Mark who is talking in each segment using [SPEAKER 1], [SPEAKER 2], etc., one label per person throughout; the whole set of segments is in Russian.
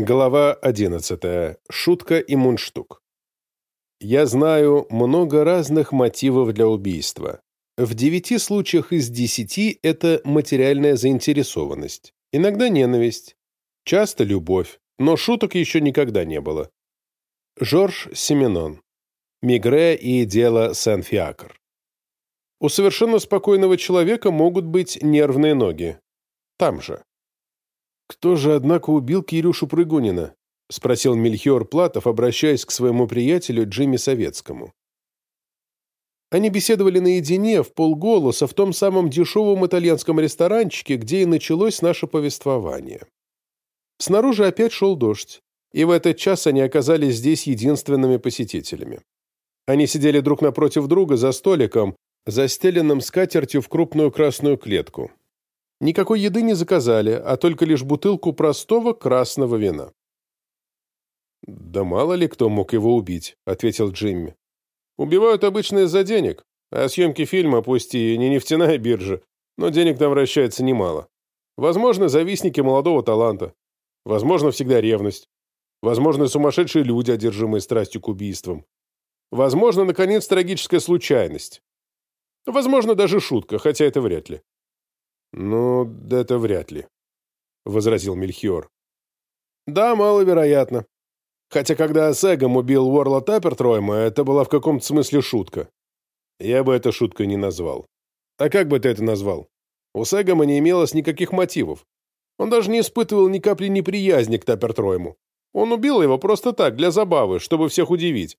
[SPEAKER 1] Глава 11. Шутка и мундштук. Я знаю много разных мотивов для убийства. В девяти случаях из десяти это материальная заинтересованность, иногда ненависть, часто любовь, но шуток еще никогда не было. Жорж Семенон. Мигре и дело Сен-Фиакр. У совершенно спокойного человека могут быть нервные ноги. Там же. «Кто же, однако, убил Кирюшу Прыгунина?» — спросил Мельхиор Платов, обращаясь к своему приятелю Джимми Советскому. Они беседовали наедине, в полголоса, в том самом дешевом итальянском ресторанчике, где и началось наше повествование. Снаружи опять шел дождь, и в этот час они оказались здесь единственными посетителями. Они сидели друг напротив друга за столиком, застеленным скатертью в крупную красную клетку. Никакой еды не заказали, а только лишь бутылку простого красного вина. «Да мало ли кто мог его убить», — ответил Джимми. «Убивают обычно из-за денег, а съемки фильма, пусть и не нефтяная биржа, но денег там вращается немало. Возможно, завистники молодого таланта. Возможно, всегда ревность. Возможно, сумасшедшие люди, одержимые страстью к убийствам. Возможно, наконец, трагическая случайность. Возможно, даже шутка, хотя это вряд ли. «Ну, это вряд ли», — возразил Мельхиор. «Да, маловероятно. Хотя когда Сегом убил Уорла Таппертройма, это была в каком-то смысле шутка. Я бы это шуткой не назвал. А как бы ты это назвал? У Сегома не имелось никаких мотивов. Он даже не испытывал ни капли неприязни к Таппертройму. Он убил его просто так, для забавы, чтобы всех удивить.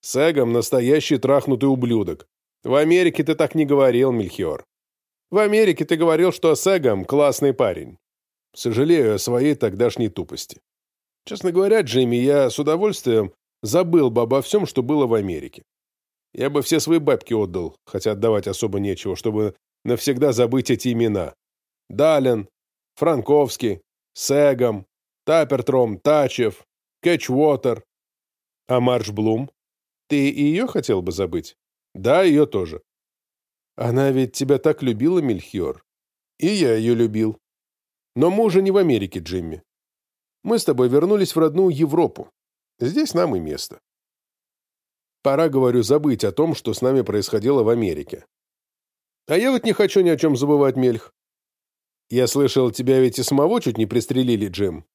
[SPEAKER 1] Сегом — настоящий трахнутый ублюдок. В Америке ты так не говорил, Мельхиор. В Америке ты говорил, что Сегам классный парень. Сожалею о своей тогдашней тупости. Честно говоря, Джейми, я с удовольствием забыл бы обо всем, что было в Америке. Я бы все свои бабки отдал, хотя отдавать особо нечего, чтобы навсегда забыть эти имена. Далин, Франковский, Сегам, Тапертром, Тачев, Кэтчвотер. А Марш Блум? Ты и ее хотел бы забыть? Да, ее тоже. Она ведь тебя так любила, Мельхиор. И я ее любил. Но мы уже не в Америке, Джимми. Мы с тобой вернулись в родную Европу. Здесь нам и место. Пора, говорю, забыть о том, что с нами происходило в Америке. А я вот не хочу ни о чем забывать, Мельх. Я слышал, тебя ведь и самого чуть не пристрелили, Джим.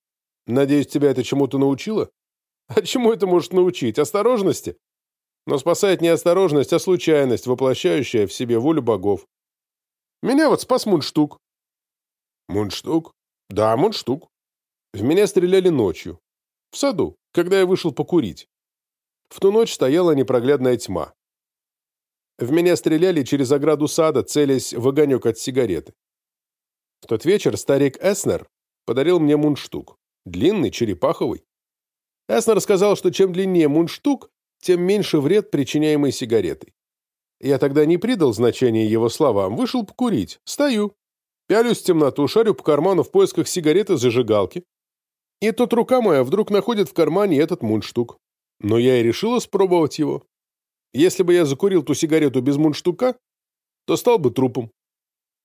[SPEAKER 1] Надеюсь, тебя это чему-то научило? А чему это может научить? Осторожности? Но спасает не осторожность, а случайность, воплощающая в себе волю богов. Меня вот спас Мундштук. Мундштук? Да, Мундштук. В меня стреляли ночью. В саду, когда я вышел покурить. В ту ночь стояла непроглядная тьма. В меня стреляли через ограду сада, целясь в огонек от сигареты. В тот вечер старик Эснер подарил мне мундштук. Длинный, черепаховый. Эснер сказал, что чем длиннее мундштук, тем меньше вред, причиняемый сигаретой. Я тогда не придал значения его словам, вышел покурить, стою, пялюсь в темноту, шарю по карману в поисках сигареты зажигалки. И тут рука моя вдруг находит в кармане этот мундштук. Но я и решила спробовать его. Если бы я закурил ту сигарету без мундштука, то стал бы трупом.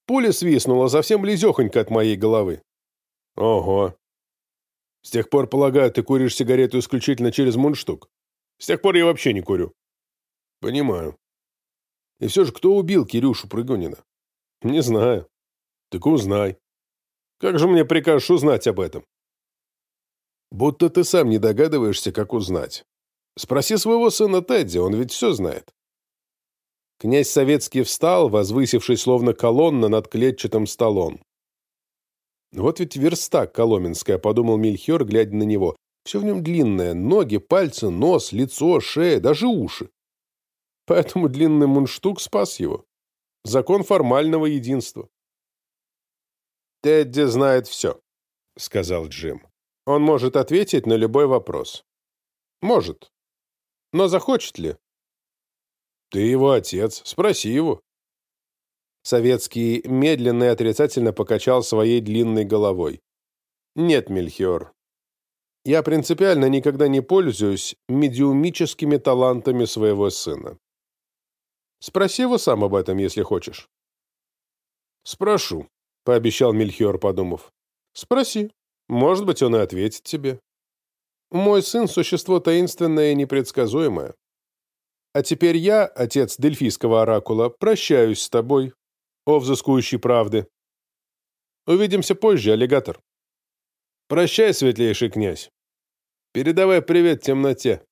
[SPEAKER 1] Пуля свистнула совсем близехонько от моей головы. Ого. С тех пор, полагаю, ты куришь сигарету исключительно через мундштук? С тех пор я вообще не курю. Понимаю. И все же, кто убил Кирюшу Прыгунина? Не знаю. Так узнай. Как же мне прикажешь узнать об этом? Будто ты сам не догадываешься, как узнать. Спроси своего сына Тедди, он ведь все знает. Князь Советский встал, возвысившись словно колонна над клетчатым столом. Вот ведь верстак Коломенская, подумал Мельхиор, глядя на него. Все в нем длинное – ноги, пальцы, нос, лицо, шея, даже уши. Поэтому длинный мундштук спас его. Закон формального единства. «Тедди знает все», — сказал Джим. «Он может ответить на любой вопрос». «Может. Но захочет ли?» «Ты его отец. Спроси его». Советский медленно и отрицательно покачал своей длинной головой. «Нет, Мельхиор, я принципиально никогда не пользуюсь медиумическими талантами своего сына. Спроси его сам об этом, если хочешь. Спрошу, пообещал Мельхиор, подумав. Спроси. Может быть, он и ответит тебе. Мой сын — существо таинственное и непредсказуемое. А теперь я, отец Дельфийского оракула, прощаюсь с тобой, о взыскующий правды. Увидимся позже, аллигатор. Прощай, светлейший князь. Передавай привет темноте.